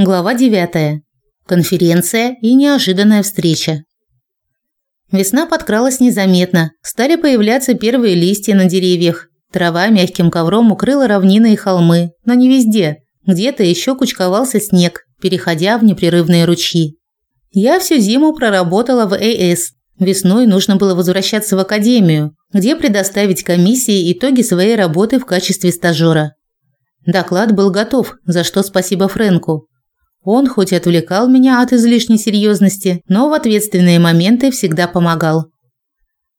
Глава 9. Конференция и неожиданная встреча. Весна подкралась незаметно. Стали появляться первые листья на деревьях. Трава мягким ковром укрыла равнины и холмы, но не везде. Где-то еще кучковался снег, переходя в непрерывные ручьи. Я всю зиму проработала в АС. Весной нужно было возвращаться в академию, где предоставить комиссии итоги своей работы в качестве стажера. Доклад был готов, за что спасибо Френку. Он хоть и отвлекал меня от излишней серьезности, но в ответственные моменты всегда помогал.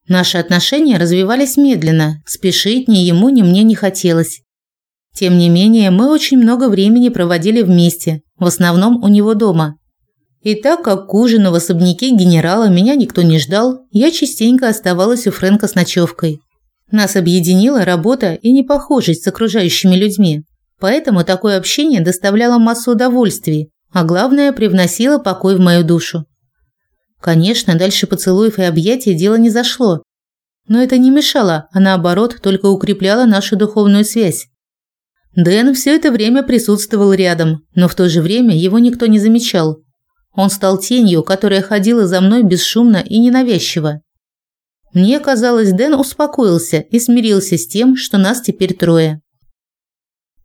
Наши отношения развивались медленно, спешить ни ему, ни мне не хотелось. Тем не менее, мы очень много времени проводили вместе, в основном у него дома. И так как к ужину в особняке генерала меня никто не ждал, я частенько оставалась у Фрэнка с ночевкой. Нас объединила работа и непохожесть с окружающими людьми. Поэтому такое общение доставляло массу удовольствий, а главное, привносила покой в мою душу. Конечно, дальше поцелуев и объятий дело не зашло. Но это не мешало, а наоборот, только укрепляло нашу духовную связь. Дэн все это время присутствовал рядом, но в то же время его никто не замечал. Он стал тенью, которая ходила за мной бесшумно и ненавязчиво. Мне казалось, Дэн успокоился и смирился с тем, что нас теперь трое.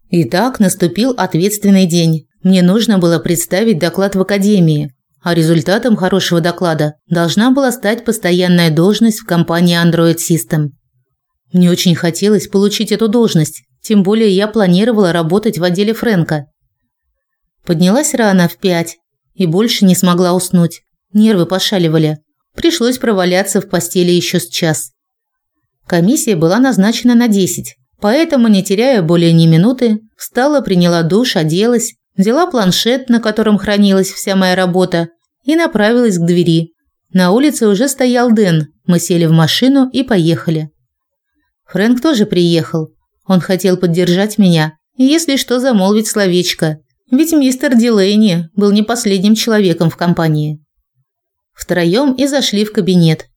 Итак, наступил ответственный день. Мне нужно было представить доклад в академии, а результатом хорошего доклада должна была стать постоянная должность в компании Android System. Мне очень хотелось получить эту должность, тем более я планировала работать в отделе Френка. Поднялась рано в пять и больше не смогла уснуть. Нервы пошаливали. Пришлось проваляться в постели еще с час. Комиссия была назначена на 10, поэтому, не теряя более ни минуты, встала, приняла душ, оделась Взяла планшет, на котором хранилась вся моя работа, и направилась к двери. На улице уже стоял Дэн. Мы сели в машину и поехали. Фрэнк тоже приехал. Он хотел поддержать меня и, если что, замолвить словечко. Ведь мистер Дилейни был не последним человеком в компании. Втроем и зашли в кабинет.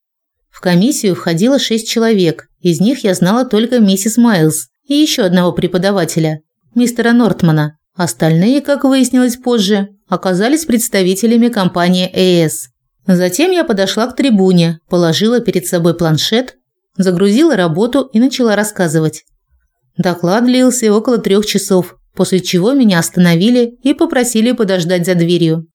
В комиссию входило шесть человек. Из них я знала только миссис Майлз и еще одного преподавателя, мистера Нортмана. Остальные, как выяснилось позже, оказались представителями компании ЭС. Затем я подошла к трибуне, положила перед собой планшет, загрузила работу и начала рассказывать. Доклад длился около трех часов, после чего меня остановили и попросили подождать за дверью.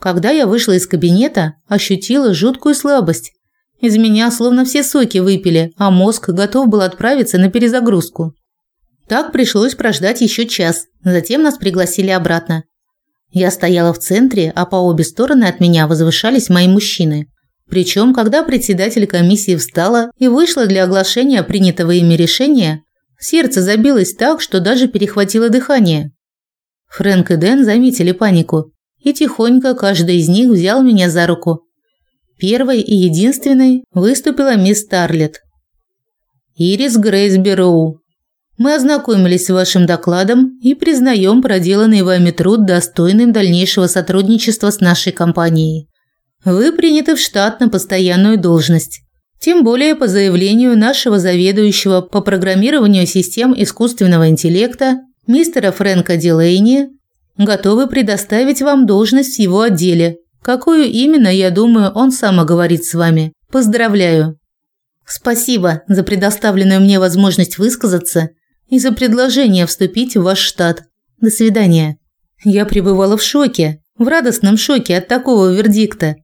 Когда я вышла из кабинета, ощутила жуткую слабость. Из меня словно все соки выпили, а мозг готов был отправиться на перезагрузку. Так пришлось прождать еще час. Затем нас пригласили обратно. Я стояла в центре, а по обе стороны от меня возвышались мои мужчины. Причем, когда председатель комиссии встала и вышла для оглашения принятого ими решения, сердце забилось так, что даже перехватило дыхание. Фрэнк и Дэн заметили панику, и тихонько каждый из них взял меня за руку. Первой и единственной выступила мисс Старлет. «Ирис Грейс Бероу», мы ознакомились с вашим докладом и признаем проделанный вами труд достойным дальнейшего сотрудничества с нашей компанией. Вы приняты в штат на постоянную должность. Тем более по заявлению нашего заведующего по программированию систем искусственного интеллекта мистера Фрэнка Дилейни готовы предоставить вам должность в его отделе. Какую именно, я думаю, он сам оговорит с вами. Поздравляю. Спасибо за предоставленную мне возможность высказаться и за предложение вступить в ваш штат. До свидания. Я пребывала в шоке, в радостном шоке от такого вердикта.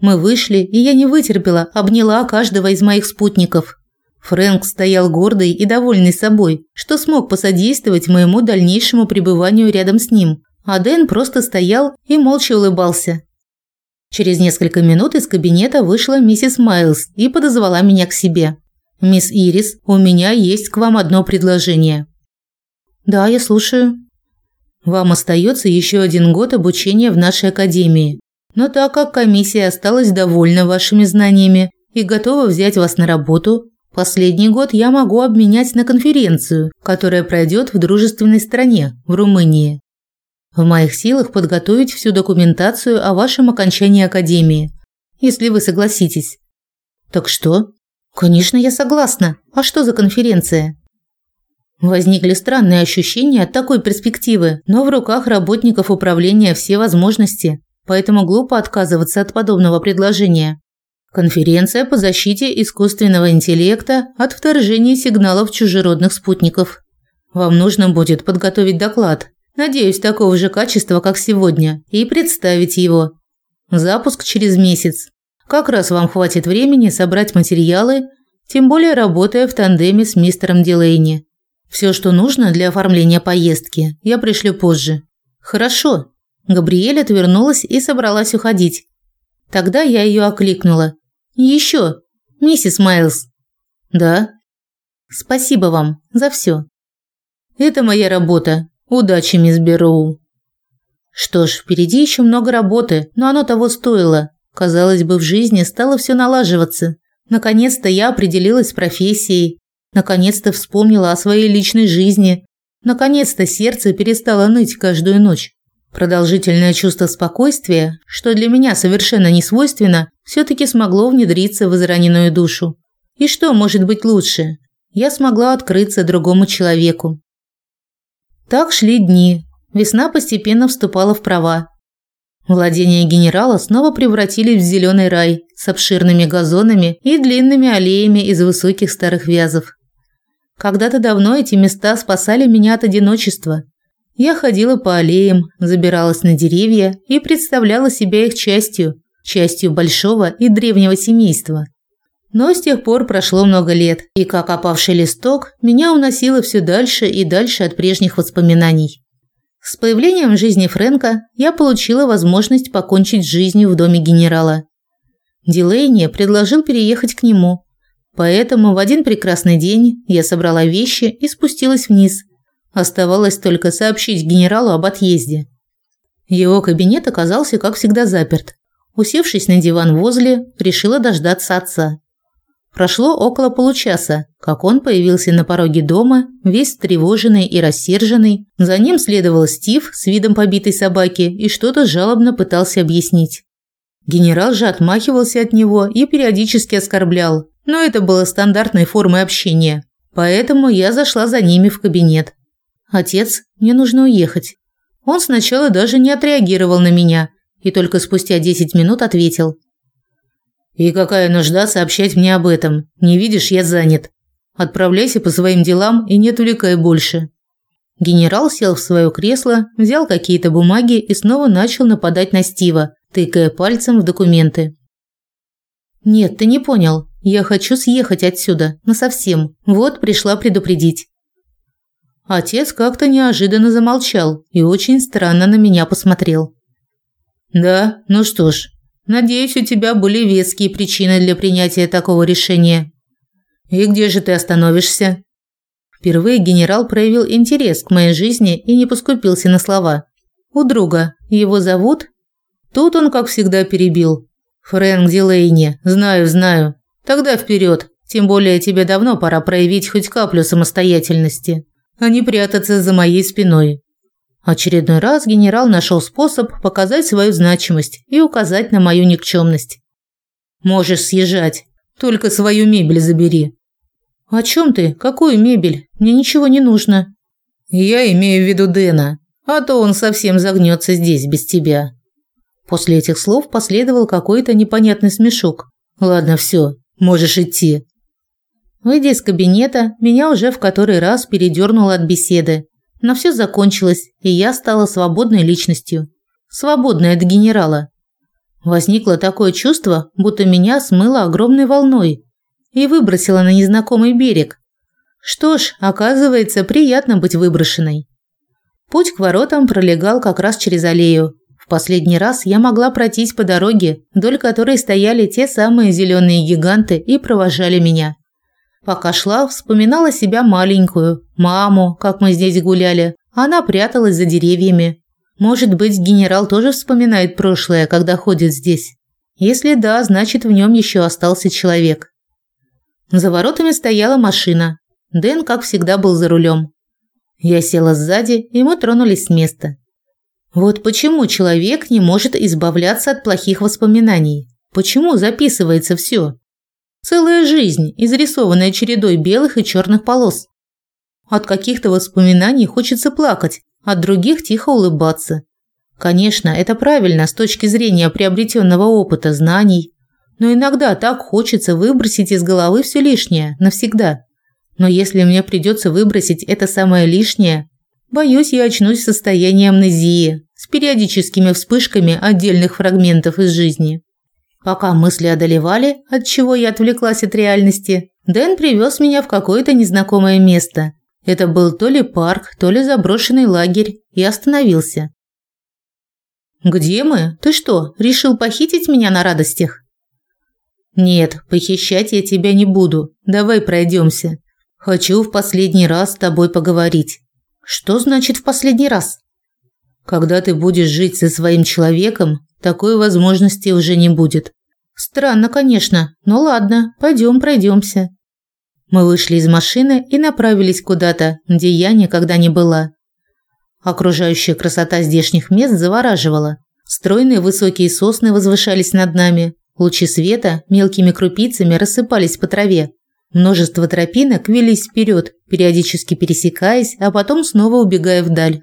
Мы вышли, и я не вытерпела, обняла каждого из моих спутников. Фрэнк стоял гордый и довольный собой, что смог посодействовать моему дальнейшему пребыванию рядом с ним. А Дэн просто стоял и молча улыбался. Через несколько минут из кабинета вышла миссис Майлз и подозвала меня к себе. «Мисс Ирис, у меня есть к вам одно предложение». «Да, я слушаю». «Вам остается еще один год обучения в нашей академии. Но так как комиссия осталась довольна вашими знаниями и готова взять вас на работу, последний год я могу обменять на конференцию, которая пройдет в дружественной стране, в Румынии. В моих силах подготовить всю документацию о вашем окончании академии, если вы согласитесь. Так что, Конечно, я согласна. А что за конференция? Возникли странные ощущения от такой перспективы, но в руках работников управления все возможности, поэтому глупо отказываться от подобного предложения. Конференция по защите искусственного интеллекта от вторжения сигналов чужеродных спутников. Вам нужно будет подготовить доклад, надеюсь, такого же качества, как сегодня, и представить его. Запуск через месяц. Как раз вам хватит времени собрать материалы, тем более работая в тандеме с мистером Дилейни. Все, что нужно для оформления поездки, я пришлю позже. Хорошо. Габриэль отвернулась и собралась уходить. Тогда я ее окликнула. Еще, миссис Майлз. Да. Спасибо вам за все. Это моя работа. Удачи, мисс Берроу. Что ж, впереди еще много работы, но оно того стоило. Казалось бы, в жизни стало все налаживаться. Наконец-то я определилась с профессией. Наконец-то вспомнила о своей личной жизни. Наконец-то сердце перестало ныть каждую ночь. Продолжительное чувство спокойствия, что для меня совершенно не свойственно, все-таки смогло внедриться в израненную душу. И что может быть лучше? Я смогла открыться другому человеку. Так шли дни. Весна постепенно вступала в права. Владения генерала снова превратились в зеленый рай с обширными газонами и длинными аллеями из высоких старых вязов. Когда-то давно эти места спасали меня от одиночества. Я ходила по аллеям, забиралась на деревья и представляла себя их частью, частью большого и древнего семейства. Но с тех пор прошло много лет, и как опавший листок, меня уносило все дальше и дальше от прежних воспоминаний. С появлением жизни Фрэнка я получила возможность покончить с жизнью в доме генерала. Дилейни предложил переехать к нему, поэтому в один прекрасный день я собрала вещи и спустилась вниз. Оставалось только сообщить генералу об отъезде. Его кабинет оказался, как всегда, заперт. Усевшись на диван возле, решила дождаться отца. Прошло около получаса, как он появился на пороге дома, весь встревоженный и рассерженный. За ним следовал Стив с видом побитой собаки и что-то жалобно пытался объяснить. Генерал же отмахивался от него и периодически оскорблял, но это было стандартной формой общения. Поэтому я зашла за ними в кабинет. «Отец, мне нужно уехать». Он сначала даже не отреагировал на меня и только спустя 10 минут ответил – и какая нужда сообщать мне об этом? Не видишь, я занят. Отправляйся по своим делам и не отвлекай больше. Генерал сел в свое кресло, взял какие-то бумаги и снова начал нападать на Стива, тыкая пальцем в документы. Нет, ты не понял. Я хочу съехать отсюда, насовсем. Вот пришла предупредить. Отец как-то неожиданно замолчал и очень странно на меня посмотрел. Да, ну что ж, Надеюсь, у тебя были веские причины для принятия такого решения. И где же ты остановишься? Впервые генерал проявил интерес к моей жизни и не поскупился на слова. У друга. Его зовут? Тут он, как всегда, перебил. Фрэнк Дилейни. Знаю, знаю. Тогда вперед. Тем более тебе давно пора проявить хоть каплю самостоятельности, а не прятаться за моей спиной. Очередной раз генерал нашел способ показать свою значимость и указать на мою никчемность. «Можешь съезжать, только свою мебель забери». «О чем ты? Какую мебель? Мне ничего не нужно». «Я имею в виду Дэна, а то он совсем загнется здесь без тебя». После этих слов последовал какой-то непонятный смешок. «Ладно, все, можешь идти». Выйдя из кабинета, меня уже в который раз передернуло от беседы. Но все закончилось, и я стала свободной личностью. Свободной от генерала. Возникло такое чувство, будто меня смыло огромной волной и выбросило на незнакомый берег. Что ж, оказывается, приятно быть выброшенной. Путь к воротам пролегал как раз через аллею. В последний раз я могла пройтись по дороге, вдоль которой стояли те самые зеленые гиганты и провожали меня. Пока шла, вспоминала себя маленькую, маму, как мы здесь гуляли. Она пряталась за деревьями. Может быть, генерал тоже вспоминает прошлое, когда ходит здесь. Если да, значит, в нем еще остался человек. За воротами стояла машина. Дэн, как всегда, был за рулем. Я села сзади, и мы тронулись с места. Вот почему человек не может избавляться от плохих воспоминаний. Почему записывается все? Целая жизнь, изрисованная чередой белых и черных полос. От каких-то воспоминаний хочется плакать, от других тихо улыбаться. Конечно, это правильно с точки зрения приобретенного опыта, знаний. Но иногда так хочется выбросить из головы все лишнее, навсегда. Но если мне придется выбросить это самое лишнее, боюсь, я очнусь в состоянии амнезии с периодическими вспышками отдельных фрагментов из жизни. Пока мысли одолевали, от чего я отвлеклась от реальности, Дэн привез меня в какое-то незнакомое место. Это был то ли парк, то ли заброшенный лагерь, и остановился. «Где мы? Ты что, решил похитить меня на радостях?» «Нет, похищать я тебя не буду. Давай пройдемся. Хочу в последний раз с тобой поговорить». «Что значит в последний раз?» «Когда ты будешь жить со своим человеком, такой возможности уже не будет». «Странно, конечно, но ладно, пойдем пройдемся». Мы вышли из машины и направились куда-то, где я никогда не была. Окружающая красота здешних мест завораживала. Стройные высокие сосны возвышались над нами. Лучи света мелкими крупицами рассыпались по траве. Множество тропинок велись вперед, периодически пересекаясь, а потом снова убегая вдаль.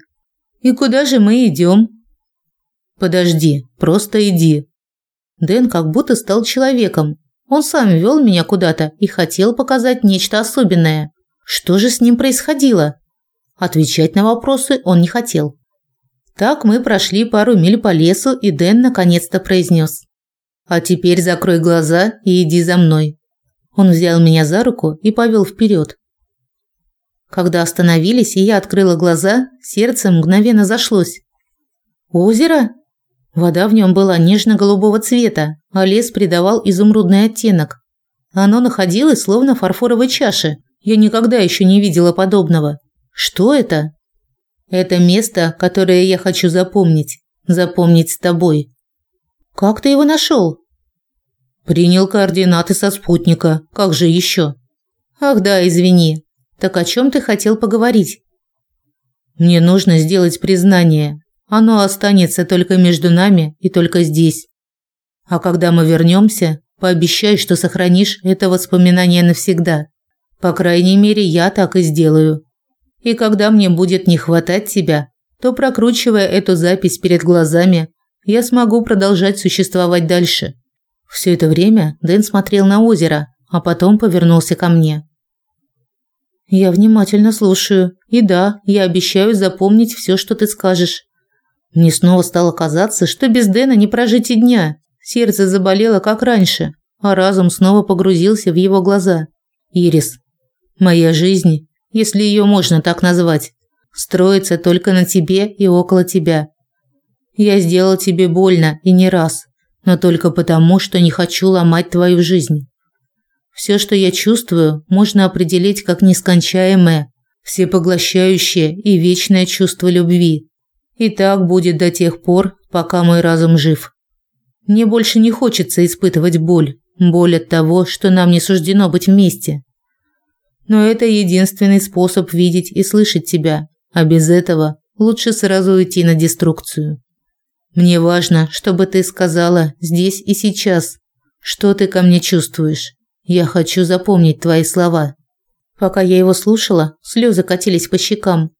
«И куда же мы идем?» «Подожди, просто иди». Дэн как будто стал человеком. Он сам вел меня куда-то и хотел показать нечто особенное. Что же с ним происходило? Отвечать на вопросы он не хотел. Так мы прошли пару миль по лесу, и Дэн наконец-то произнес. «А теперь закрой глаза и иди за мной». Он взял меня за руку и повел вперед. Когда остановились, и я открыла глаза, сердце мгновенно зашлось. «Озеро?» Вода в нем была нежно-голубого цвета, а лес придавал изумрудный оттенок. Оно находилось словно в фарфоровой чаше. Я никогда еще не видела подобного. Что это? Это место, которое я хочу запомнить. Запомнить с тобой. Как ты его нашел? Принял координаты со спутника. Как же еще? Ах да, извини. Так о чем ты хотел поговорить? Мне нужно сделать признание. Оно останется только между нами и только здесь. А когда мы вернемся, пообещай, что сохранишь это воспоминание навсегда. По крайней мере, я так и сделаю. И когда мне будет не хватать тебя, то прокручивая эту запись перед глазами, я смогу продолжать существовать дальше. Все это время Дэн смотрел на озеро, а потом повернулся ко мне. Я внимательно слушаю. И да, я обещаю запомнить все, что ты скажешь. Мне снова стало казаться, что без Дэна не прожить и дня. Сердце заболело, как раньше, а разум снова погрузился в его глаза. Ирис, моя жизнь если ее можно так назвать, строится только на тебе и около тебя. Я сделал тебе больно и не раз, но только потому, что не хочу ломать твою жизнь. Все, что я чувствую, можно определить как нескончаемое, всепоглощающее и вечное чувство любви. И так будет до тех пор, пока мой разум жив. Мне больше не хочется испытывать боль, боль от того, что нам не суждено быть вместе. Но это единственный способ видеть и слышать тебя, а без этого лучше сразу уйти на деструкцию. Мне важно, чтобы ты сказала здесь и сейчас, что ты ко мне чувствуешь. Я хочу запомнить твои слова. Пока я его слушала, слезы катились по щекам.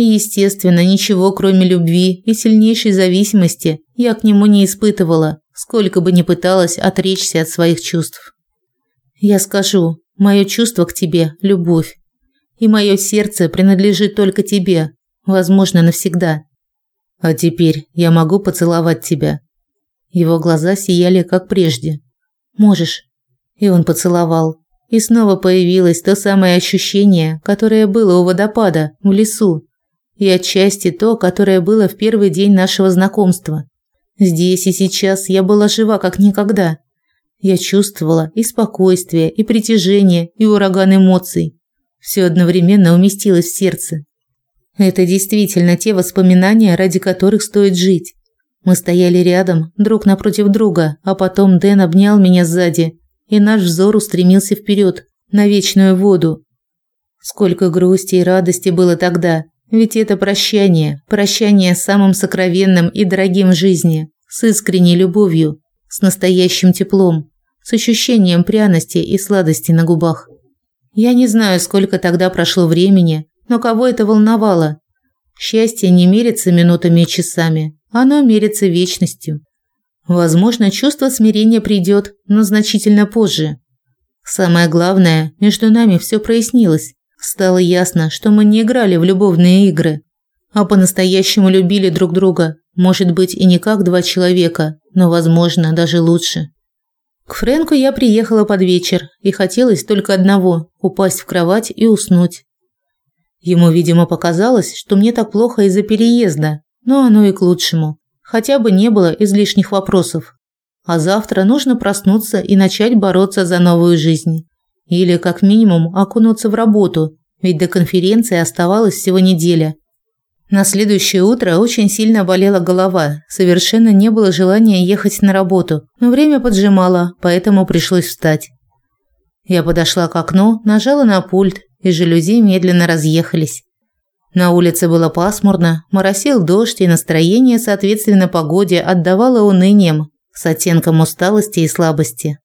И, естественно, ничего, кроме любви и сильнейшей зависимости, я к нему не испытывала, сколько бы ни пыталась отречься от своих чувств. Я скажу, Мое чувство к тебе – любовь. И мое сердце принадлежит только тебе, возможно, навсегда. А теперь я могу поцеловать тебя. Его глаза сияли, как прежде. Можешь. И он поцеловал. И снова появилось то самое ощущение, которое было у водопада, в лесу. И отчасти то, которое было в первый день нашего знакомства. Здесь и сейчас я была жива, как никогда. Я чувствовала и спокойствие, и притяжение, и ураган эмоций. Все одновременно уместилось в сердце. Это действительно те воспоминания, ради которых стоит жить. Мы стояли рядом, друг напротив друга, а потом Дэн обнял меня сзади, и наш взор устремился вперед, на вечную воду. Сколько грусти и радости было тогда, ведь это прощание, прощание с самым сокровенным и дорогим в жизни, с искренней любовью, с настоящим теплом с ощущением пряности и сладости на губах. Я не знаю, сколько тогда прошло времени, Но кого это волновало? Счастье не мерится минутами и часами, оно мерится вечностью. Возможно, чувство смирения придет, но значительно позже. Самое главное, между нами все прояснилось. Стало ясно, что мы не играли в любовные игры, а по-настоящему любили друг друга. Может быть, и не как два человека, но, возможно, даже лучше. К Френку я приехала под вечер, и хотелось только одного – упасть в кровать и уснуть. Ему, видимо, показалось, что мне так плохо из-за переезда, но оно и к лучшему. Хотя бы не было излишних вопросов. А завтра нужно проснуться и начать бороться за новую жизнь. Или, как минимум, окунуться в работу, ведь до конференции оставалась всего неделя. На следующее утро очень сильно болела голова, совершенно не было желания ехать на работу, но время поджимало, поэтому пришлось встать. Я подошла к окну, нажала на пульт, и жалюзи медленно разъехались. На улице было пасмурно, моросил дождь, и настроение, соответственно погоде, отдавало унынием, с оттенком усталости и слабости.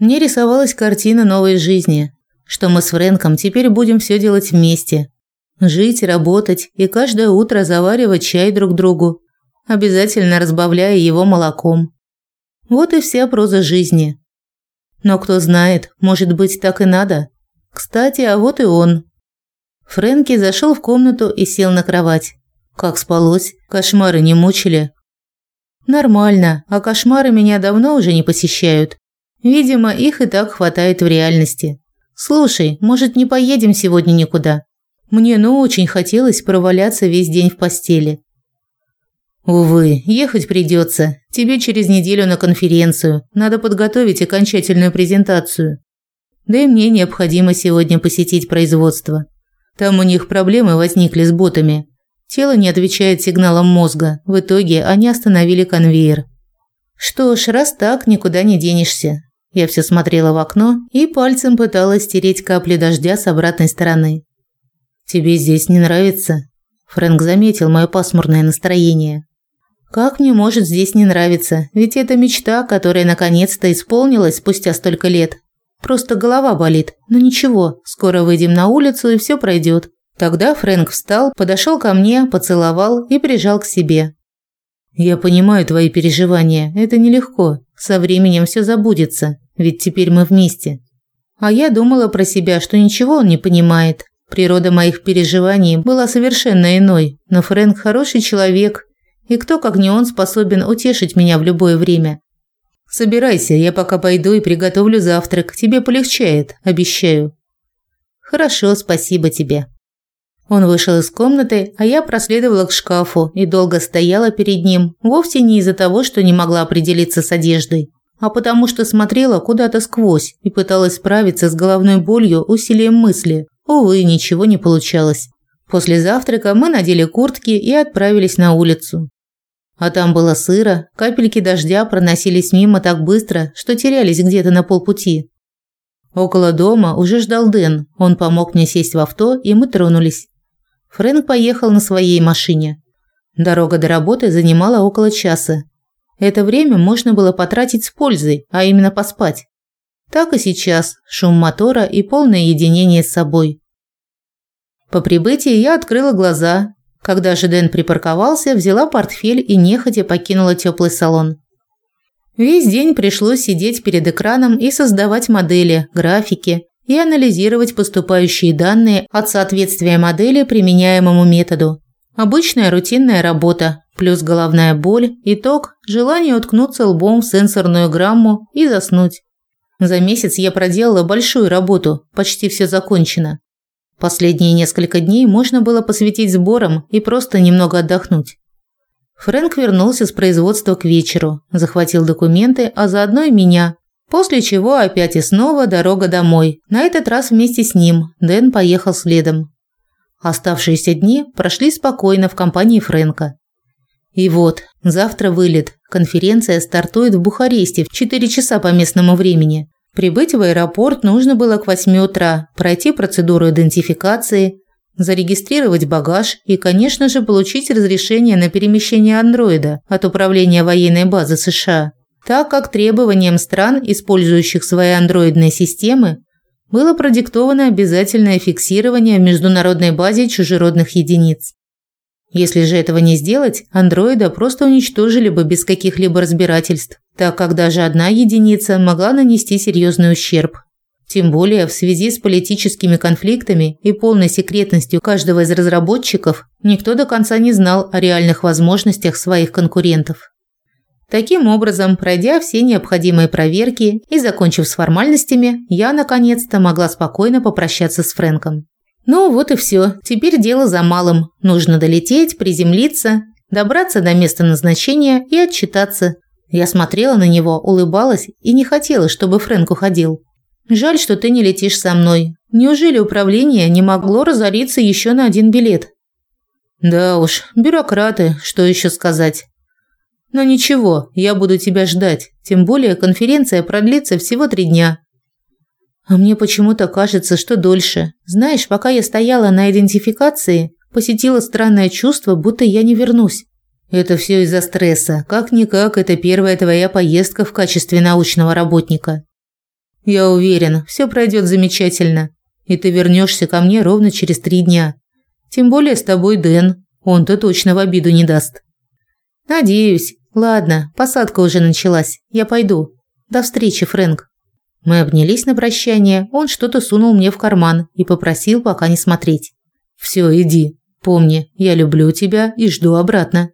Мне рисовалась картина новой жизни, что мы с Фрэнком теперь будем все делать вместе. Жить, работать и каждое утро заваривать чай друг другу, обязательно разбавляя его молоком. Вот и вся проза жизни. Но кто знает, может быть, так и надо. Кстати, а вот и он. Фрэнки зашел в комнату и сел на кровать. Как спалось? Кошмары не мучили? Нормально, а кошмары меня давно уже не посещают. Видимо, их и так хватает в реальности. Слушай, может, не поедем сегодня никуда? Мне ну очень хотелось проваляться весь день в постели. Увы, ехать придется. Тебе через неделю на конференцию. Надо подготовить окончательную презентацию. Да и мне необходимо сегодня посетить производство. Там у них проблемы возникли с ботами. Тело не отвечает сигналам мозга. В итоге они остановили конвейер. Что ж, раз так, никуда не денешься. Я все смотрела в окно и пальцем пыталась стереть капли дождя с обратной стороны. «Тебе здесь не нравится?» Фрэнк заметил мое пасмурное настроение. «Как мне может здесь не нравиться? Ведь это мечта, которая наконец-то исполнилась спустя столько лет. Просто голова болит. Но ничего, скоро выйдем на улицу и все пройдет». Тогда Фрэнк встал, подошел ко мне, поцеловал и прижал к себе. Я понимаю твои переживания. Это нелегко. Со временем все забудется, ведь теперь мы вместе. А я думала про себя, что ничего он не понимает. Природа моих переживаний была совершенно иной, но Фрэнк хороший человек, и кто, как не он, способен утешить меня в любое время. Собирайся, я пока пойду и приготовлю завтрак. Тебе полегчает, обещаю. Хорошо, спасибо тебе. Он вышел из комнаты, а я проследовала к шкафу и долго стояла перед ним, вовсе не из-за того, что не могла определиться с одеждой, а потому что смотрела куда-то сквозь и пыталась справиться с головной болью усилием мысли. Увы, ничего не получалось. После завтрака мы надели куртки и отправились на улицу. А там было сыро, капельки дождя проносились мимо так быстро, что терялись где-то на полпути. Около дома уже ждал Дэн. Он помог мне сесть в авто, и мы тронулись. Фрэнк поехал на своей машине. Дорога до работы занимала около часа. Это время можно было потратить с пользой, а именно поспать. Так и сейчас, шум мотора и полное единение с собой. По прибытии я открыла глаза. Когда же Дэн припарковался, взяла портфель и нехотя покинула теплый салон. Весь день пришлось сидеть перед экраном и создавать модели, графики, и анализировать поступающие данные от соответствия модели применяемому методу. Обычная рутинная работа, плюс головная боль, итог – желание уткнуться лбом в сенсорную грамму и заснуть. За месяц я проделала большую работу, почти все закончено. Последние несколько дней можно было посвятить сборам и просто немного отдохнуть. Фрэнк вернулся с производства к вечеру, захватил документы, а заодно и меня, После чего опять и снова дорога домой. На этот раз вместе с ним. Дэн поехал следом. Оставшиеся дни прошли спокойно в компании Фрэнка. И вот, завтра вылет. Конференция стартует в Бухаресте в 4 часа по местному времени. Прибыть в аэропорт нужно было к 8 утра, пройти процедуру идентификации, зарегистрировать багаж и, конечно же, получить разрешение на перемещение андроида от Управления военной базы США так как требованиям стран, использующих свои андроидные системы, было продиктовано обязательное фиксирование в международной базе чужеродных единиц. Если же этого не сделать, андроида просто уничтожили бы без каких-либо разбирательств, так как даже одна единица могла нанести серьезный ущерб. Тем более в связи с политическими конфликтами и полной секретностью каждого из разработчиков, никто до конца не знал о реальных возможностях своих конкурентов. Таким образом, пройдя все необходимые проверки и закончив с формальностями, я наконец-то могла спокойно попрощаться с Фрэнком. Ну вот и все. Теперь дело за малым. Нужно долететь, приземлиться, добраться до места назначения и отчитаться. Я смотрела на него, улыбалась и не хотела, чтобы Фрэнк уходил. Жаль, что ты не летишь со мной. Неужели управление не могло разориться еще на один билет? Да уж, бюрократы, что еще сказать. Но ничего, я буду тебя ждать. Тем более конференция продлится всего три дня. А мне почему-то кажется, что дольше. Знаешь, пока я стояла на идентификации, посетило странное чувство, будто я не вернусь. Это все из-за стресса. Как-никак, это первая твоя поездка в качестве научного работника. Я уверен, все пройдет замечательно, и ты вернешься ко мне ровно через три дня. Тем более с тобой Дэн, он-то точно в обиду не даст. Надеюсь. Ладно, посадка уже началась. Я пойду. До встречи, Фрэнк. Мы обнялись на прощание. Он что-то сунул мне в карман и попросил пока не смотреть. Все, иди. Помни, я люблю тебя и жду обратно.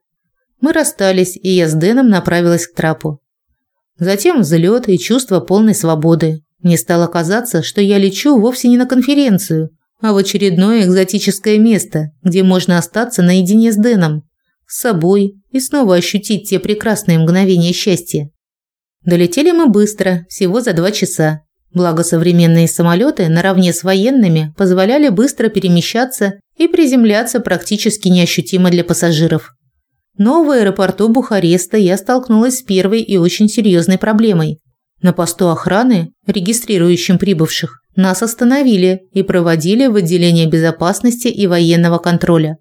Мы расстались, и я с Дэном направилась к трапу. Затем взлет и чувство полной свободы. Мне стало казаться, что я лечу вовсе не на конференцию, а в очередное экзотическое место, где можно остаться наедине с Дэном, с собой и снова ощутить те прекрасные мгновения счастья. Долетели мы быстро, всего за два часа. Благо современные самолеты наравне с военными позволяли быстро перемещаться и приземляться практически неощутимо для пассажиров. Но в аэропорту Бухареста я столкнулась с первой и очень серьезной проблемой. На посту охраны, регистрирующем прибывших, нас остановили и проводили в отделение безопасности и военного контроля.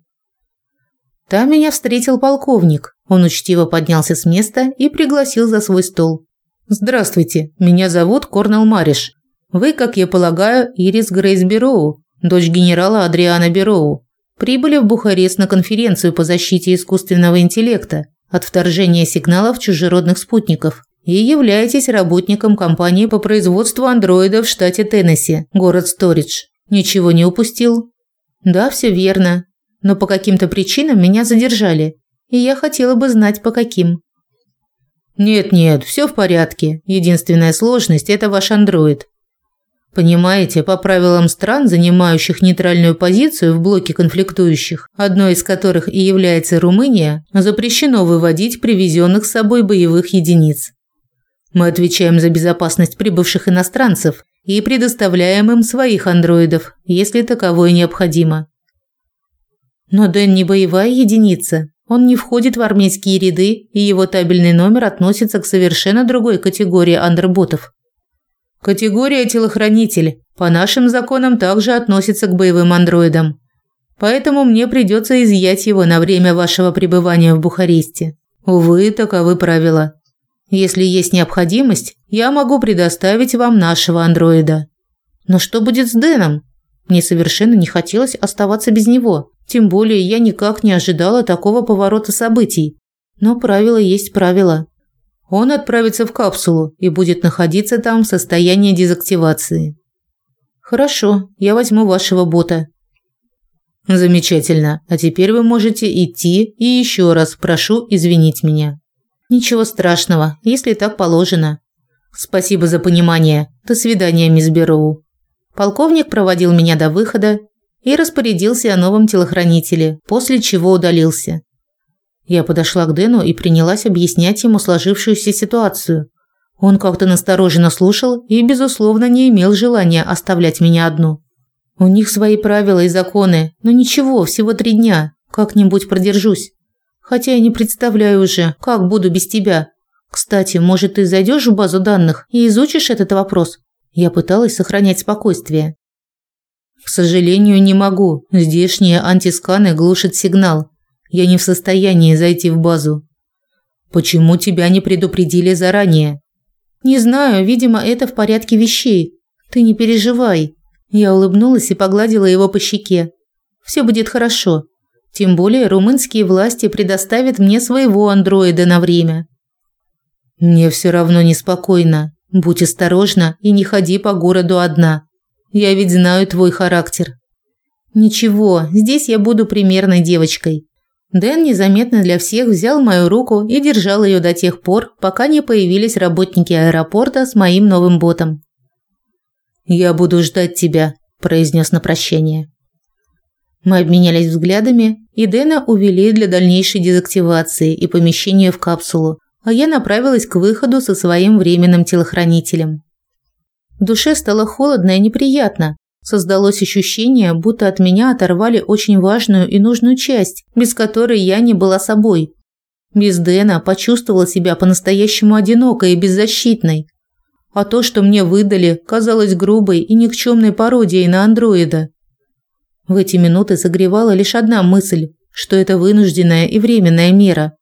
Там меня встретил полковник. Он учтиво поднялся с места и пригласил за свой стол. «Здравствуйте, меня зовут Корнел Мариш. Вы, как я полагаю, Ирис Грейс Бероу, дочь генерала Адриана Бероу прибыли в Бухарест на конференцию по защите искусственного интеллекта от вторжения сигналов чужеродных спутников и являетесь работником компании по производству андроидов в штате Теннесси, город Сторидж. Ничего не упустил? Да, все верно. Но по каким-то причинам меня задержали, и я хотела бы знать по каким. Нет-нет, все в порядке. Единственная сложность это ваш андроид. Понимаете, по правилам стран, занимающих нейтральную позицию в блоке конфликтующих, одной из которых и является Румыния, запрещено выводить привезенных с собой боевых единиц. Мы отвечаем за безопасность прибывших иностранцев и предоставляем им своих андроидов, если таковое необходимо. Но Дэн не боевая единица. Он не входит в армейские ряды, и его табельный номер относится к совершенно другой категории андерботов. Категория телохранитель по нашим законам также относится к боевым андроидам. Поэтому мне придется изъять его на время вашего пребывания в Бухаресте. Увы, таковы правила. Если есть необходимость, я могу предоставить вам нашего андроида. Но что будет с Дэном? Мне совершенно не хотелось оставаться без него. Тем более я никак не ожидала такого поворота событий. Но правило есть правило. Он отправится в капсулу и будет находиться там в состоянии дезактивации. Хорошо, я возьму вашего бота. Замечательно. А теперь вы можете идти и еще раз прошу извинить меня. Ничего страшного, если так положено. Спасибо за понимание. До свидания, мисс Бероу. Полковник проводил меня до выхода и распорядился о новом телохранителе, после чего удалился. Я подошла к Дэну и принялась объяснять ему сложившуюся ситуацию. Он как-то настороженно слушал и, безусловно, не имел желания оставлять меня одну. У них свои правила и законы, но ничего, всего три дня. Как-нибудь продержусь. Хотя я не представляю уже, как буду без тебя. Кстати, может, ты зайдешь в базу данных и изучишь этот вопрос? Я пыталась сохранять спокойствие. К сожалению, не могу. Здешние антисканы глушат сигнал. Я не в состоянии зайти в базу. Почему тебя не предупредили заранее? Не знаю, видимо, это в порядке вещей. Ты не переживай. Я улыбнулась и погладила его по щеке. Все будет хорошо. Тем более румынские власти предоставят мне своего андроида на время. Мне все равно неспокойно. Будь осторожна и не ходи по городу одна. Я ведь знаю твой характер. Ничего, здесь я буду примерной девочкой. Дэн незаметно для всех взял мою руку и держал ее до тех пор, пока не появились работники аэропорта с моим новым ботом. «Я буду ждать тебя», – произнес на прощание. Мы обменялись взглядами, и Дэна увели для дальнейшей дезактивации и помещения в капсулу, а я направилась к выходу со своим временным телохранителем. В душе стало холодно и неприятно. Создалось ощущение, будто от меня оторвали очень важную и нужную часть, без которой я не была собой. Без Дэна почувствовала себя по-настоящему одинокой и беззащитной. А то, что мне выдали, казалось грубой и никчемной пародией на андроида. В эти минуты согревала лишь одна мысль, что это вынужденная и временная мера.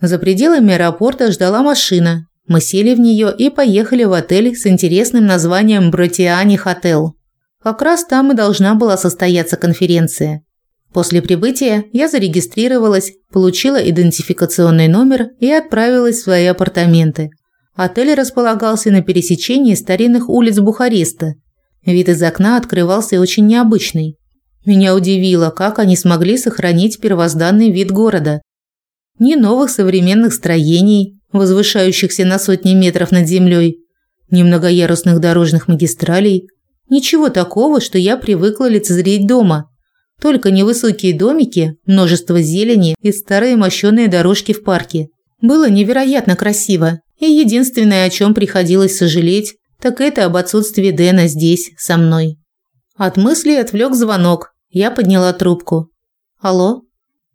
За пределами аэропорта ждала машина. Мы сели в нее и поехали в отель с интересным названием Братиани Хотел. Как раз там и должна была состояться конференция. После прибытия я зарегистрировалась, получила идентификационный номер и отправилась в свои апартаменты. Отель располагался на пересечении старинных улиц Бухареста. Вид из окна открывался очень необычный. Меня удивило, как они смогли сохранить первозданный вид города. Ни новых современных строений, возвышающихся на сотни метров над землей, ни многоярусных дорожных магистралей, ничего такого, что я привыкла лицезреть дома. Только невысокие домики, множество зелени и старые мощёные дорожки в парке. Было невероятно красиво, и единственное, о чем приходилось сожалеть, так это об отсутствии Дэна здесь, со мной. От мысли отвлек звонок, я подняла трубку. Алло?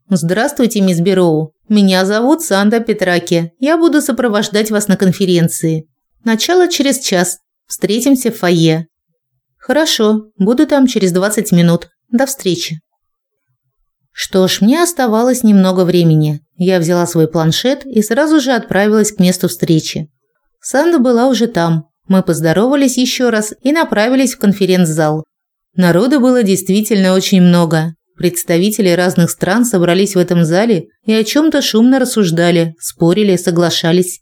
Здравствуйте, мисс Бероу. Меня зовут Санда Петраки. Я буду сопровождать вас на конференции. Начало через час. Встретимся в фойе. Хорошо, буду там через 20 минут. До встречи. Что ж, мне оставалось немного времени. Я взяла свой планшет и сразу же отправилась к месту встречи. Санда была уже там. Мы поздоровались еще раз и направились в конференц-зал. Народу было действительно очень много. Представители разных стран собрались в этом зале и о чем-то шумно рассуждали, спорили, соглашались.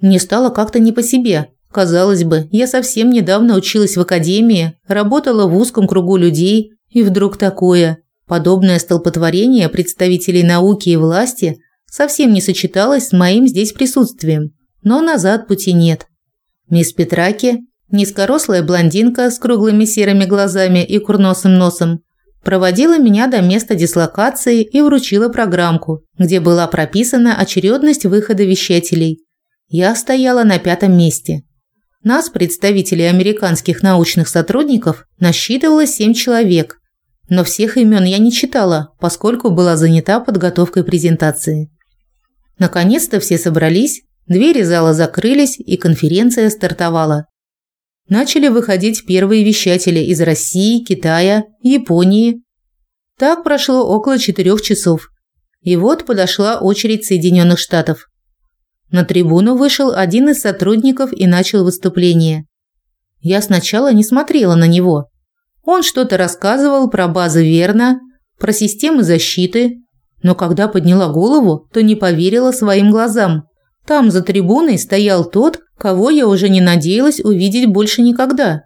Мне стало как-то не по себе. Казалось бы, я совсем недавно училась в академии, работала в узком кругу людей, и вдруг такое. Подобное столпотворение представителей науки и власти совсем не сочеталось с моим здесь присутствием. Но назад пути нет. Мисс Петраки, Низкорослая блондинка с круглыми серыми глазами и курносым носом проводила меня до места дислокации и вручила программку, где была прописана очередность выхода вещателей. Я стояла на пятом месте. Нас, представителей американских научных сотрудников, насчитывалось семь человек. Но всех имен я не читала, поскольку была занята подготовкой презентации. Наконец-то все собрались, двери зала закрылись и конференция стартовала начали выходить первые вещатели из России, Китая, Японии. Так прошло около четырех часов. И вот подошла очередь Соединенных Штатов. На трибуну вышел один из сотрудников и начал выступление. Я сначала не смотрела на него. Он что-то рассказывал про базы Верна, про системы защиты, но когда подняла голову, то не поверила своим глазам. Там за трибуной стоял тот, кого я уже не надеялась увидеть больше никогда.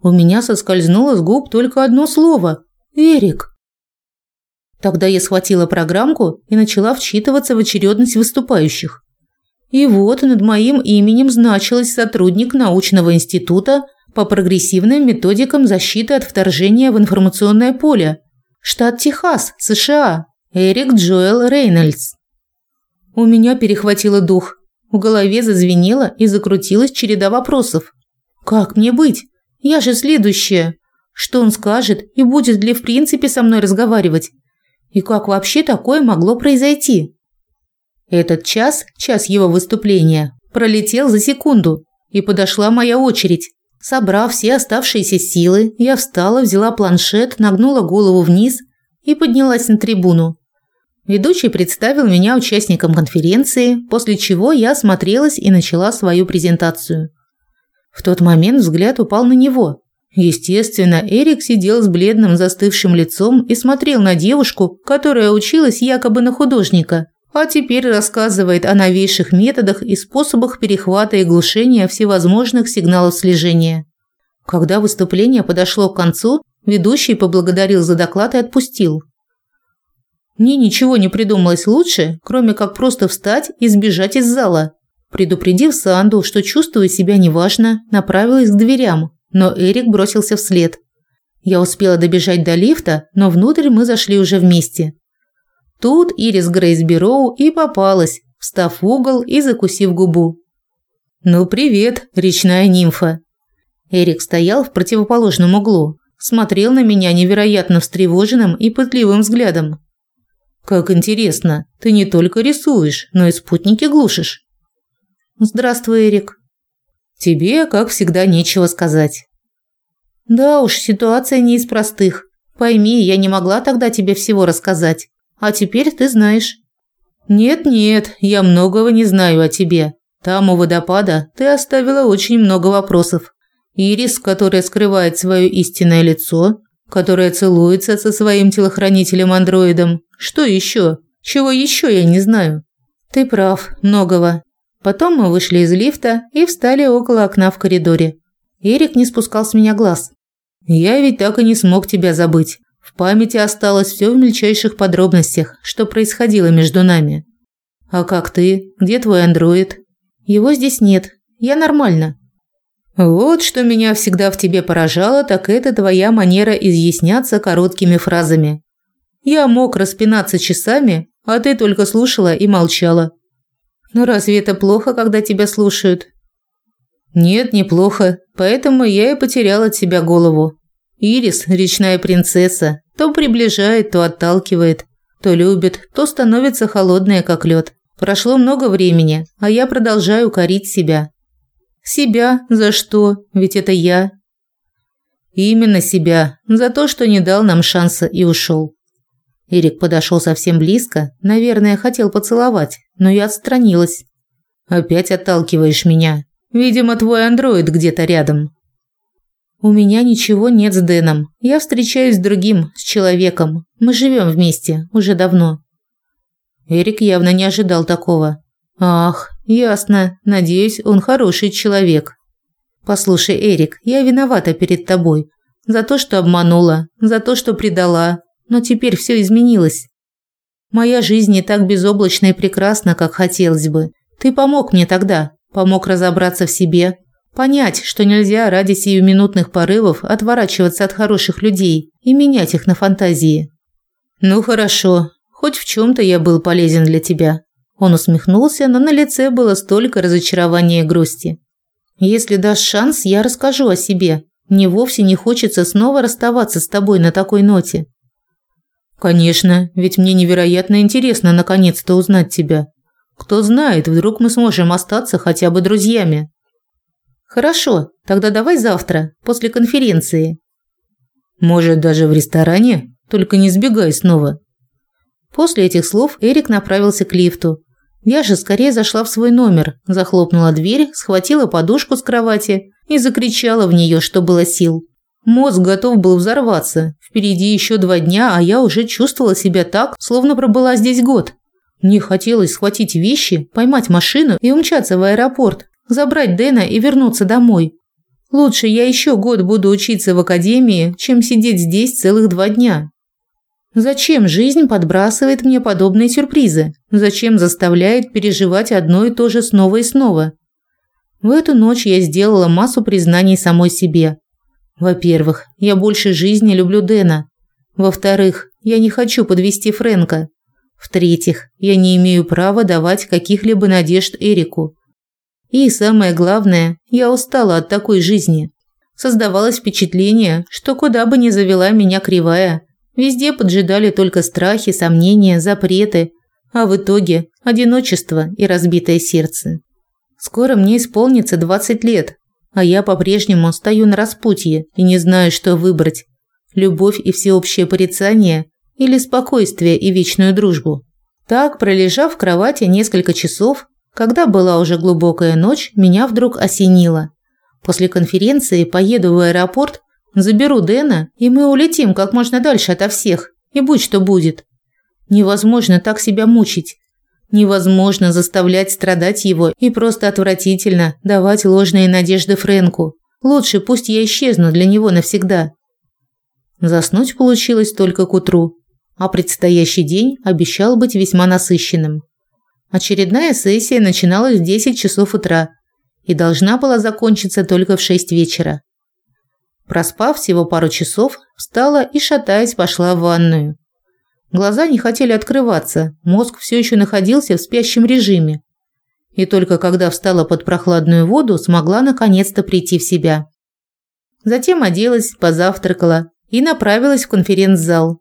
У меня соскользнуло с губ только одно слово – «Эрик». Тогда я схватила программку и начала вчитываться в очередность выступающих. И вот над моим именем значилось сотрудник научного института по прогрессивным методикам защиты от вторжения в информационное поле. Штат Техас, США. Эрик Джоэл Рейнольдс. У меня перехватило дух. В голове зазвенело и закрутилась череда вопросов. Как мне быть? Я же следующая. Что он скажет и будет ли в принципе со мной разговаривать? И как вообще такое могло произойти? Этот час, час его выступления, пролетел за секунду, и подошла моя очередь. Собрав все оставшиеся силы, я встала, взяла планшет, нагнула голову вниз и поднялась на трибуну. Ведущий представил меня участникам конференции, после чего я осмотрелась и начала свою презентацию. В тот момент взгляд упал на него. Естественно, Эрик сидел с бледным застывшим лицом и смотрел на девушку, которая училась якобы на художника, а теперь рассказывает о новейших методах и способах перехвата и глушения всевозможных сигналов слежения. Когда выступление подошло к концу, ведущий поблагодарил за доклад и отпустил. Мне ничего не придумалось лучше, кроме как просто встать и сбежать из зала. Предупредив Санду, что чувствую себя неважно, направилась к дверям, но Эрик бросился вслед. Я успела добежать до лифта, но внутрь мы зашли уже вместе. Тут Ирис Грейс Бироу и попалась, встав в угол и закусив губу. «Ну привет, речная нимфа!» Эрик стоял в противоположном углу, смотрел на меня невероятно встревоженным и пытливым взглядом. «Как интересно, ты не только рисуешь, но и спутники глушишь». «Здравствуй, Эрик». «Тебе, как всегда, нечего сказать». «Да уж, ситуация не из простых. Пойми, я не могла тогда тебе всего рассказать. А теперь ты знаешь». «Нет-нет, я многого не знаю о тебе. Там у водопада ты оставила очень много вопросов. Ирис, которая скрывает свое истинное лицо, которая целуется со своим телохранителем-андроидом. Что еще? Чего еще я не знаю?» «Ты прав, многого. Потом мы вышли из лифта и встали около окна в коридоре. Эрик не спускал с меня глаз. «Я ведь так и не смог тебя забыть. В памяти осталось все в мельчайших подробностях, что происходило между нами. А как ты? Где твой андроид?» «Его здесь нет. Я нормально». «Вот что меня всегда в тебе поражало, так это твоя манера изъясняться короткими фразами. Я мог распинаться часами, а ты только слушала и молчала. Но разве это плохо, когда тебя слушают? Нет, неплохо. Поэтому я и потерял от себя голову. Ирис, речная принцесса, то приближает, то отталкивает, то любит, то становится холодная, как лед. Прошло много времени, а я продолжаю корить себя. Себя? За что? Ведь это я. Именно себя. За то, что не дал нам шанса и ушел. Эрик подошел совсем близко, наверное, хотел поцеловать, но я отстранилась. Опять отталкиваешь меня. Видимо, твой андроид где-то рядом. У меня ничего нет с Дэном. Я встречаюсь с другим, с человеком. Мы живем вместе уже давно. Эрик явно не ожидал такого. Ах, ясно. Надеюсь, он хороший человек. Послушай, Эрик, я виновата перед тобой за то, что обманула, за то, что предала, но теперь все изменилось. Моя жизнь не так безоблачна и прекрасна, как хотелось бы. Ты помог мне тогда, помог разобраться в себе, понять, что нельзя ради сиюминутных порывов отворачиваться от хороших людей и менять их на фантазии. Ну хорошо, хоть в чем то я был полезен для тебя. Он усмехнулся, но на лице было столько разочарования и грусти. Если дашь шанс, я расскажу о себе. Мне вовсе не хочется снова расставаться с тобой на такой ноте. Конечно, ведь мне невероятно интересно наконец-то узнать тебя. Кто знает, вдруг мы сможем остаться хотя бы друзьями. Хорошо, тогда давай завтра, после конференции. Может, даже в ресторане, только не сбегай снова. После этих слов Эрик направился к лифту. Я же скорее зашла в свой номер, захлопнула дверь, схватила подушку с кровати и закричала в нее, что было сил. Мозг готов был взорваться. Впереди еще два дня, а я уже чувствовала себя так, словно пробыла здесь год. Мне хотелось схватить вещи, поймать машину и умчаться в аэропорт, забрать Дэна и вернуться домой. Лучше я еще год буду учиться в академии, чем сидеть здесь целых два дня. Зачем жизнь подбрасывает мне подобные сюрпризы? Зачем заставляет переживать одно и то же снова и снова? В эту ночь я сделала массу признаний самой себе. Во-первых, я больше жизни люблю Дэна. Во-вторых, я не хочу подвести Фрэнка. В-третьих, я не имею права давать каких-либо надежд Эрику. И самое главное, я устала от такой жизни. Создавалось впечатление, что куда бы ни завела меня кривая, везде поджидали только страхи, сомнения, запреты, а в итоге одиночество и разбитое сердце. Скоро мне исполнится 20 лет, а я по-прежнему стою на распутье и не знаю, что выбрать: любовь и всеобщее порицание или спокойствие и вечную дружбу. Так, пролежав в кровати несколько часов, когда была уже глубокая ночь, меня вдруг осенило. После конференции поеду в аэропорт, заберу Дэна, и мы улетим как можно дальше ото всех. И будь что будет. Невозможно так себя мучить. Невозможно заставлять страдать его и просто отвратительно давать ложные надежды Френку. Лучше пусть я исчезну для него навсегда. Заснуть получилось только к утру, а предстоящий день обещал быть весьма насыщенным. Очередная сессия начиналась в 10 часов утра и должна была закончиться только в 6 вечера. Проспав всего пару часов, встала и, шатаясь, пошла в ванную. Глаза не хотели открываться, мозг все еще находился в спящем режиме. И только когда встала под прохладную воду, смогла наконец-то прийти в себя. Затем оделась, позавтракала и направилась в конференц-зал.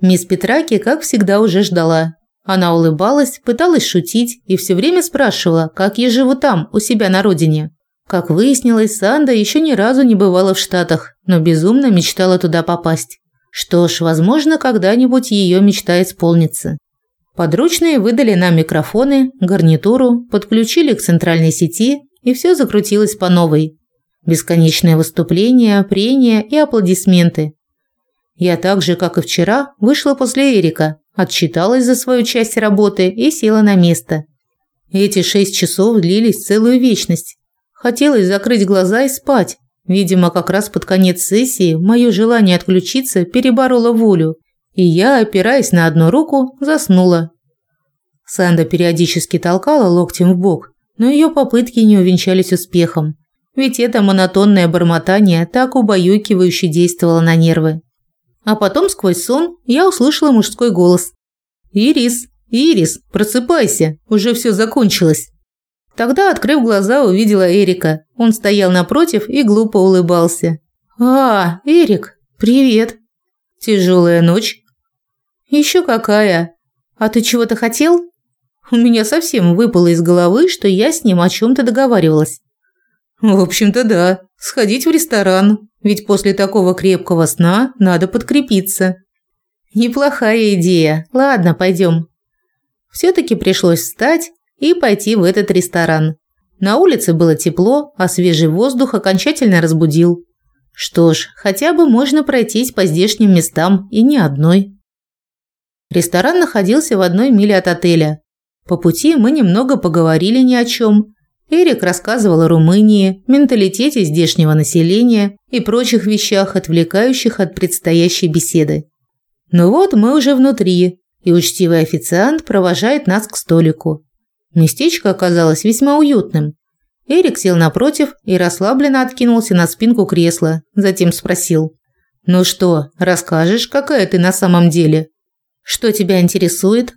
Мисс Петраки, как всегда, уже ждала. Она улыбалась, пыталась шутить и все время спрашивала, как я живу там, у себя на родине. Как выяснилось, Санда еще ни разу не бывала в Штатах, но безумно мечтала туда попасть. Что ж, возможно, когда-нибудь ее мечта исполнится. Подручные выдали нам микрофоны, гарнитуру, подключили к центральной сети, и все закрутилось по новой. Бесконечные выступления, прения и аплодисменты. Я так же, как и вчера, вышла после Эрика, отчиталась за свою часть работы и села на место. Эти шесть часов длились целую вечность. Хотелось закрыть глаза и спать, Видимо, как раз под конец сессии мое желание отключиться перебороло волю, и я, опираясь на одну руку, заснула. Санда периодически толкала локтем в бок, но ее попытки не увенчались успехом, ведь это монотонное бормотание так убаюкивающе действовало на нервы. А потом сквозь сон я услышала мужской голос. «Ирис, Ирис, просыпайся, уже все закончилось». Тогда, открыв глаза, увидела Эрика. Он стоял напротив и глупо улыбался. «А, Эрик, привет!» «Тяжелая ночь?» «Еще какая! А ты чего-то хотел?» У меня совсем выпало из головы, что я с ним о чем-то договаривалась. «В общем-то, да. Сходить в ресторан. Ведь после такого крепкого сна надо подкрепиться». «Неплохая идея. Ладно, пойдем». Все-таки пришлось встать, и пойти в этот ресторан. На улице было тепло, а свежий воздух окончательно разбудил. Что ж, хотя бы можно пройтись по здешним местам и не одной. Ресторан находился в одной миле от отеля. По пути мы немного поговорили ни о чем. Эрик рассказывал о Румынии, менталитете здешнего населения и прочих вещах, отвлекающих от предстоящей беседы. Ну вот мы уже внутри, и учтивый официант провожает нас к столику. Местечко оказалось весьма уютным. Эрик сел напротив и расслабленно откинулся на спинку кресла, затем спросил: "Ну что, расскажешь, какая ты на самом деле? Что тебя интересует?"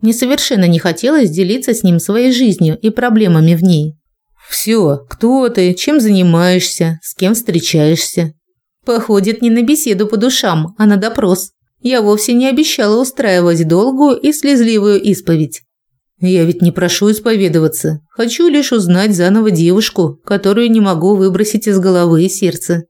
Мне совершенно не хотелось делиться с ним своей жизнью и проблемами в ней. Все, кто ты, чем занимаешься, с кем встречаешься. Походит не на беседу по душам, а на допрос. Я вовсе не обещала устраивать долгую и слезливую исповедь. Я ведь не прошу исповедоваться. Хочу лишь узнать заново девушку, которую не могу выбросить из головы и сердца.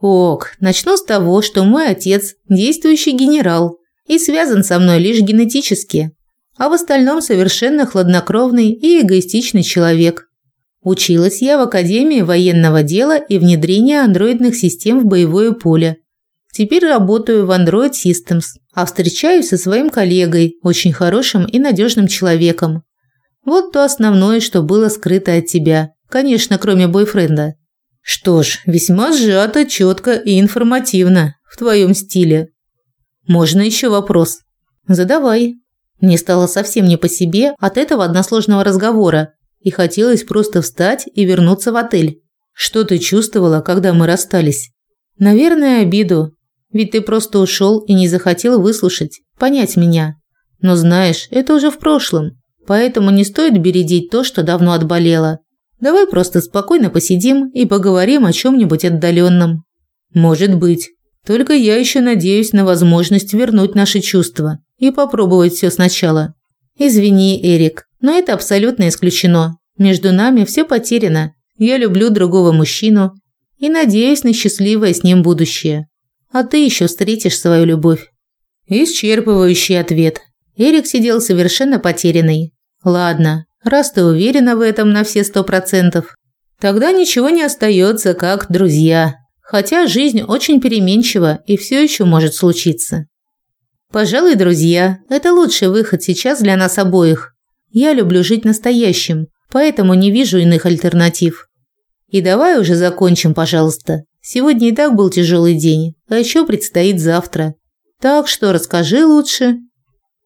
Ок, начну с того, что мой отец – действующий генерал и связан со мной лишь генетически, а в остальном совершенно хладнокровный и эгоистичный человек. Училась я в Академии военного дела и внедрения андроидных систем в боевое поле. Теперь работаю в Android Systems, а встречаюсь со своим коллегой, очень хорошим и надежным человеком. Вот то основное, что было скрыто от тебя. Конечно, кроме бойфренда. Что ж, весьма сжато, четко и информативно в твоем стиле. Можно еще вопрос? Задавай. Мне стало совсем не по себе от этого односложного разговора, и хотелось просто встать и вернуться в отель. Что ты чувствовала, когда мы расстались? Наверное, обиду, ведь ты просто ушел и не захотел выслушать, понять меня. Но знаешь, это уже в прошлом. Поэтому не стоит бередить то, что давно отболело. Давай просто спокойно посидим и поговорим о чем нибудь отдаленном. Может быть. Только я еще надеюсь на возможность вернуть наши чувства и попробовать все сначала. Извини, Эрик, но это абсолютно исключено. Между нами все потеряно. Я люблю другого мужчину и надеюсь на счастливое с ним будущее а ты еще встретишь свою любовь. Исчерпывающий ответ. Эрик сидел совершенно потерянный. Ладно, раз ты уверена в этом на все сто процентов. Тогда ничего не остается, как друзья. Хотя жизнь очень переменчива и все еще может случиться. Пожалуй, друзья, это лучший выход сейчас для нас обоих. Я люблю жить настоящим, поэтому не вижу иных альтернатив. И давай уже закончим, пожалуйста. Сегодня и так был тяжелый день, а еще предстоит завтра. Так что расскажи лучше.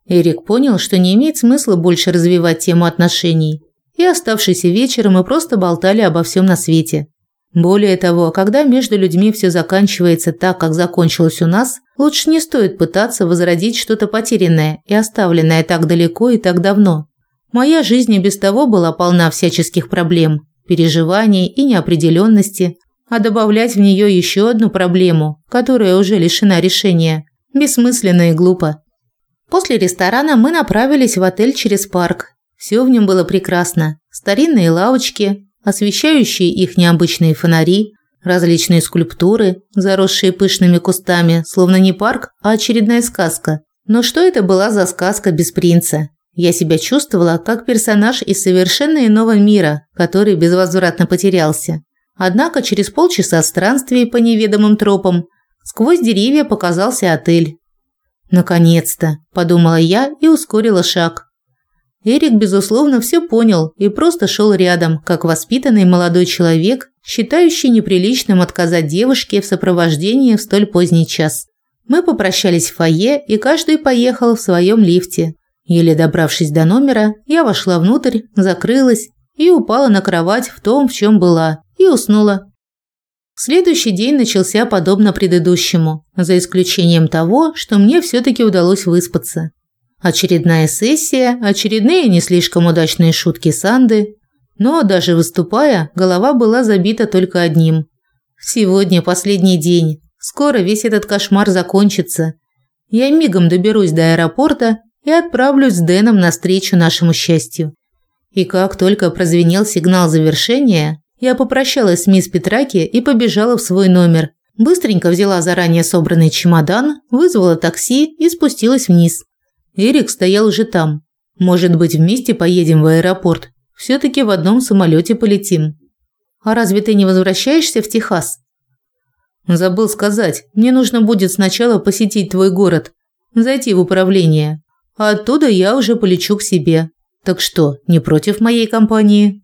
Эрик понял, что не имеет смысла больше развивать тему отношений. И оставшийся вечер мы просто болтали обо всем на свете. Более того, когда между людьми все заканчивается так, как закончилось у нас, лучше не стоит пытаться возродить что-то потерянное и оставленное так далеко и так давно. Моя жизнь и без того была полна всяческих проблем, переживаний и неопределенности, а добавлять в нее еще одну проблему, которая уже лишена решения, бессмысленно и глупо. После ресторана мы направились в отель через парк. Все в нем было прекрасно. Старинные лавочки, освещающие их необычные фонари, различные скульптуры, заросшие пышными кустами, словно не парк, а очередная сказка. Но что это была за сказка без принца? Я себя чувствовала как персонаж из совершенно иного мира, который безвозвратно потерялся. Однако через полчаса странствий по неведомым тропам сквозь деревья показался отель. «Наконец-то!» – подумала я и ускорила шаг. Эрик, безусловно, все понял и просто шел рядом, как воспитанный молодой человек, считающий неприличным отказать девушке в сопровождении в столь поздний час. Мы попрощались в фойе, и каждый поехал в своем лифте. Еле добравшись до номера, я вошла внутрь, закрылась и упала на кровать в том, в чем была, и уснула. Следующий день начался подобно предыдущему, за исключением того, что мне все-таки удалось выспаться. Очередная сессия, очередные не слишком удачные шутки Санды. Но даже выступая, голова была забита только одним. Сегодня последний день. Скоро весь этот кошмар закончится. Я мигом доберусь до аэропорта и отправлюсь с Дэном навстречу нашему счастью. И как только прозвенел сигнал завершения, я попрощалась с мисс Петраки и побежала в свой номер. Быстренько взяла заранее собранный чемодан, вызвала такси и спустилась вниз. Эрик стоял уже там. Может быть, вместе поедем в аэропорт? все таки в одном самолете полетим. А разве ты не возвращаешься в Техас? Забыл сказать. Мне нужно будет сначала посетить твой город, зайти в управление. А оттуда я уже полечу к себе. Так что, не против моей компании?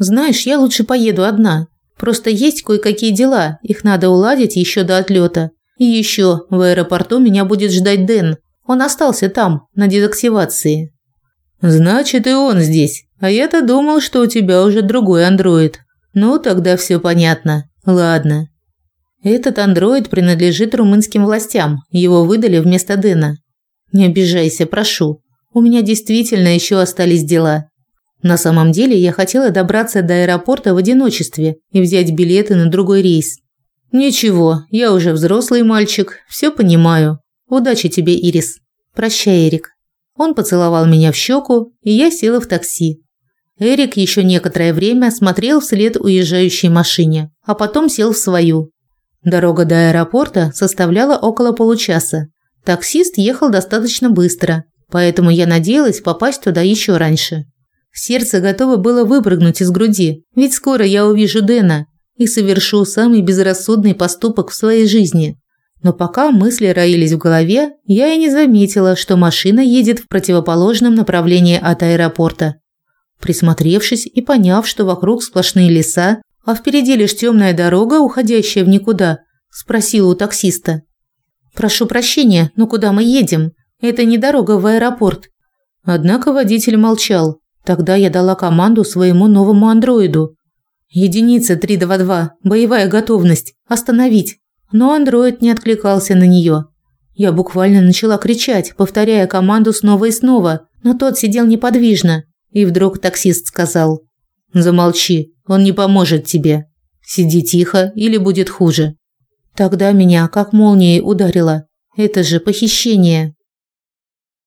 Знаешь, я лучше поеду одна. Просто есть кое-какие дела, их надо уладить еще до отлета. И еще в аэропорту меня будет ждать Дэн. Он остался там, на дезактивации. Значит, и он здесь. А я-то думал, что у тебя уже другой андроид. Ну, тогда все понятно. Ладно. Этот андроид принадлежит румынским властям. Его выдали вместо Дэна. Не обижайся, прошу. У меня действительно еще остались дела. На самом деле, я хотела добраться до аэропорта в одиночестве и взять билеты на другой рейс. Ничего, я уже взрослый мальчик, все понимаю. Удачи тебе, Ирис. Прощай, Эрик. Он поцеловал меня в щеку, и я села в такси. Эрик еще некоторое время смотрел вслед уезжающей машине, а потом сел в свою. Дорога до аэропорта составляла около получаса. Таксист ехал достаточно быстро, поэтому я надеялась попасть туда еще раньше. Сердце готово было выпрыгнуть из груди, ведь скоро я увижу Дэна и совершу самый безрассудный поступок в своей жизни. Но пока мысли роились в голове, я и не заметила, что машина едет в противоположном направлении от аэропорта. Присмотревшись и поняв, что вокруг сплошные леса, а впереди лишь темная дорога, уходящая в никуда, спросила у таксиста. «Прошу прощения, но куда мы едем? Это не дорога в аэропорт». Однако водитель молчал. Тогда я дала команду своему новому андроиду. «Единица 322, боевая готовность, остановить» но андроид не откликался на нее. Я буквально начала кричать, повторяя команду снова и снова, но тот сидел неподвижно. И вдруг таксист сказал: "Замолчи, он не поможет тебе. Сиди тихо, или будет хуже". Тогда меня как молнией ударило. Это же похищение.